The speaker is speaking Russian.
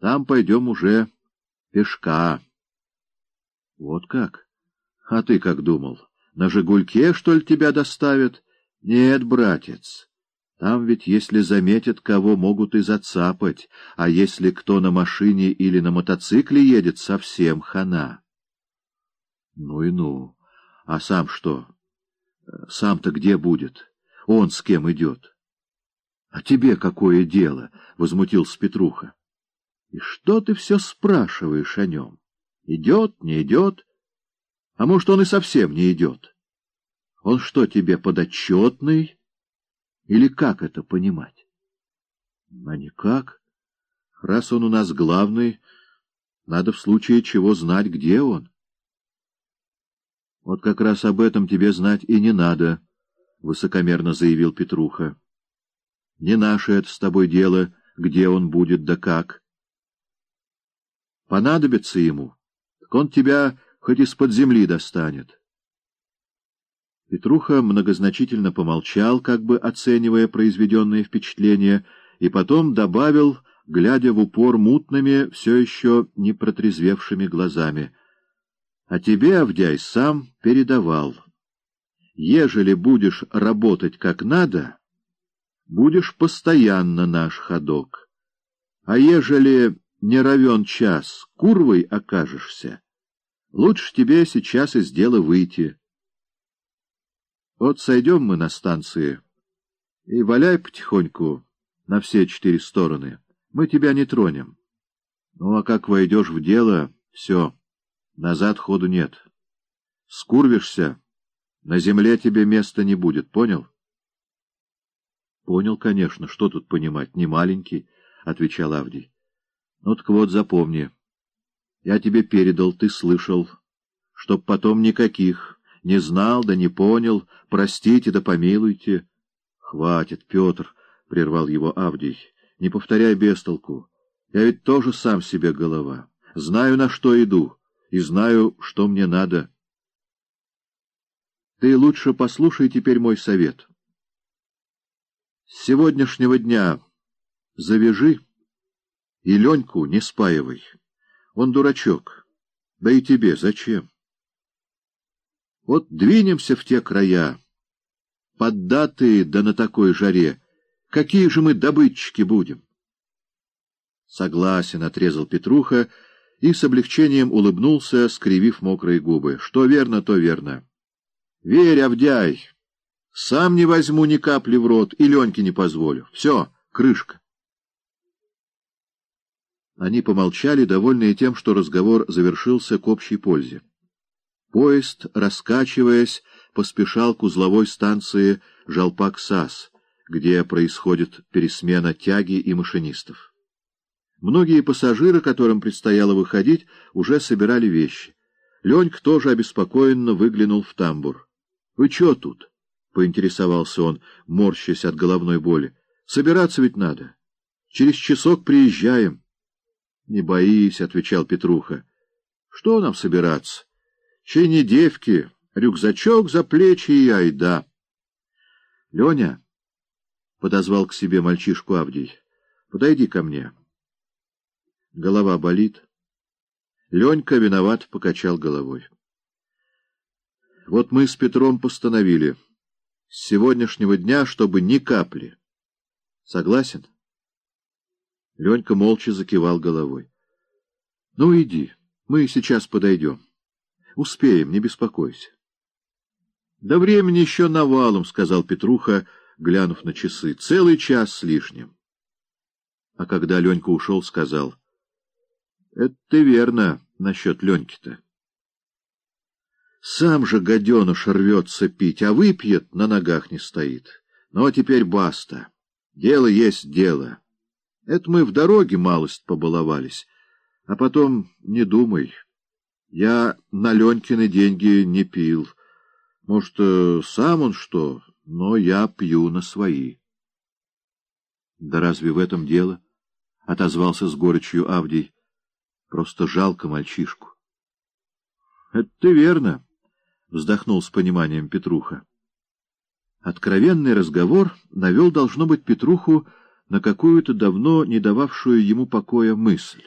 Там пойдем уже пешка. Вот как? А ты как думал? На «Жигульке», что ли, тебя доставят? Нет, братец. Там ведь, если заметят кого, могут и зацапать, а если кто на машине или на мотоцикле едет, совсем хана. Ну и ну. А сам что? Сам-то где будет? Он с кем идет? — А тебе какое дело? — возмутился Петруха. — И что ты все спрашиваешь о нем? Идет, не идет? А может, он и совсем не идет? Он что, тебе подотчетный? Или как это понимать? А никак. Раз он у нас главный, надо в случае чего знать, где он. Вот как раз об этом тебе знать и не надо, — высокомерно заявил Петруха. Не наше это с тобой дело, где он будет да как. Понадобится ему, так он тебя хоть из-под земли достанет. Петруха многозначительно помолчал, как бы оценивая произведенное впечатление, и потом добавил, глядя в упор мутными, все еще не протрезвевшими глазами. — А тебе, Авдяй, сам передавал. Ежели будешь работать как надо, будешь постоянно наш ходок. А ежели не равен час, курвой окажешься, лучше тебе сейчас из дела выйти. Вот сойдем мы на станции и валяй потихоньку на все четыре стороны. Мы тебя не тронем. Ну, а как войдешь в дело, все, назад ходу нет. Скурвишься, на земле тебе места не будет, понял? — Понял, конечно, что тут понимать, не маленький, — отвечал Авдий. — Ну так вот, запомни. Я тебе передал, ты слышал, чтоб потом никаких... Не знал, да не понял. Простите, да помилуйте. — Хватит, Петр, — прервал его Авдий. — Не повторяй бестолку. Я ведь тоже сам себе голова. Знаю, на что иду, и знаю, что мне надо. Ты лучше послушай теперь мой совет. С сегодняшнего дня завяжи и Леньку не спаивай. Он дурачок. Да и тебе зачем? Вот двинемся в те края, поддатые да на такой жаре. Какие же мы добытчики будем? Согласен, — отрезал Петруха и с облегчением улыбнулся, скривив мокрые губы. Что верно, то верно. Верь, Авдяй, сам не возьму ни капли в рот и Леньке не позволю. Все, крышка. Они помолчали, довольные тем, что разговор завершился к общей пользе. Поезд, раскачиваясь, поспешал к узловой станции Жалпак-САС, где происходит пересмена тяги и машинистов. Многие пассажиры, которым предстояло выходить, уже собирали вещи. Ленька тоже обеспокоенно выглянул в тамбур. — Вы чё тут? — поинтересовался он, морщась от головной боли. — Собираться ведь надо. Через часок приезжаем. — Не боись, — отвечал Петруха. — Что нам собираться? Чей не девки, рюкзачок за плечи и айда. — Леня, — подозвал к себе мальчишку Авдий, — подойди ко мне. Голова болит. Ленька виноват покачал головой. Вот мы с Петром постановили. С сегодняшнего дня, чтобы ни капли. Согласен? Ленька молча закивал головой. — Ну, иди, мы сейчас подойдем. Успеем, не беспокойся. — Да времени еще навалом, — сказал Петруха, глянув на часы. — Целый час с лишним. А когда Ленька ушел, сказал. — Это ты верно насчет Леньки-то. Сам же гаденыш рвется пить, а выпьет, на ногах не стоит. Ну, а теперь баста. Дело есть дело. Это мы в дороге малость побаловались. А потом не думай... Я на Ленькины деньги не пил. Может, э, сам он что, но я пью на свои. — Да разве в этом дело? — отозвался с горечью Авдий. — Просто жалко мальчишку. — Это ты верно, — вздохнул с пониманием Петруха. Откровенный разговор навел, должно быть, Петруху на какую-то давно не дававшую ему покоя мысль.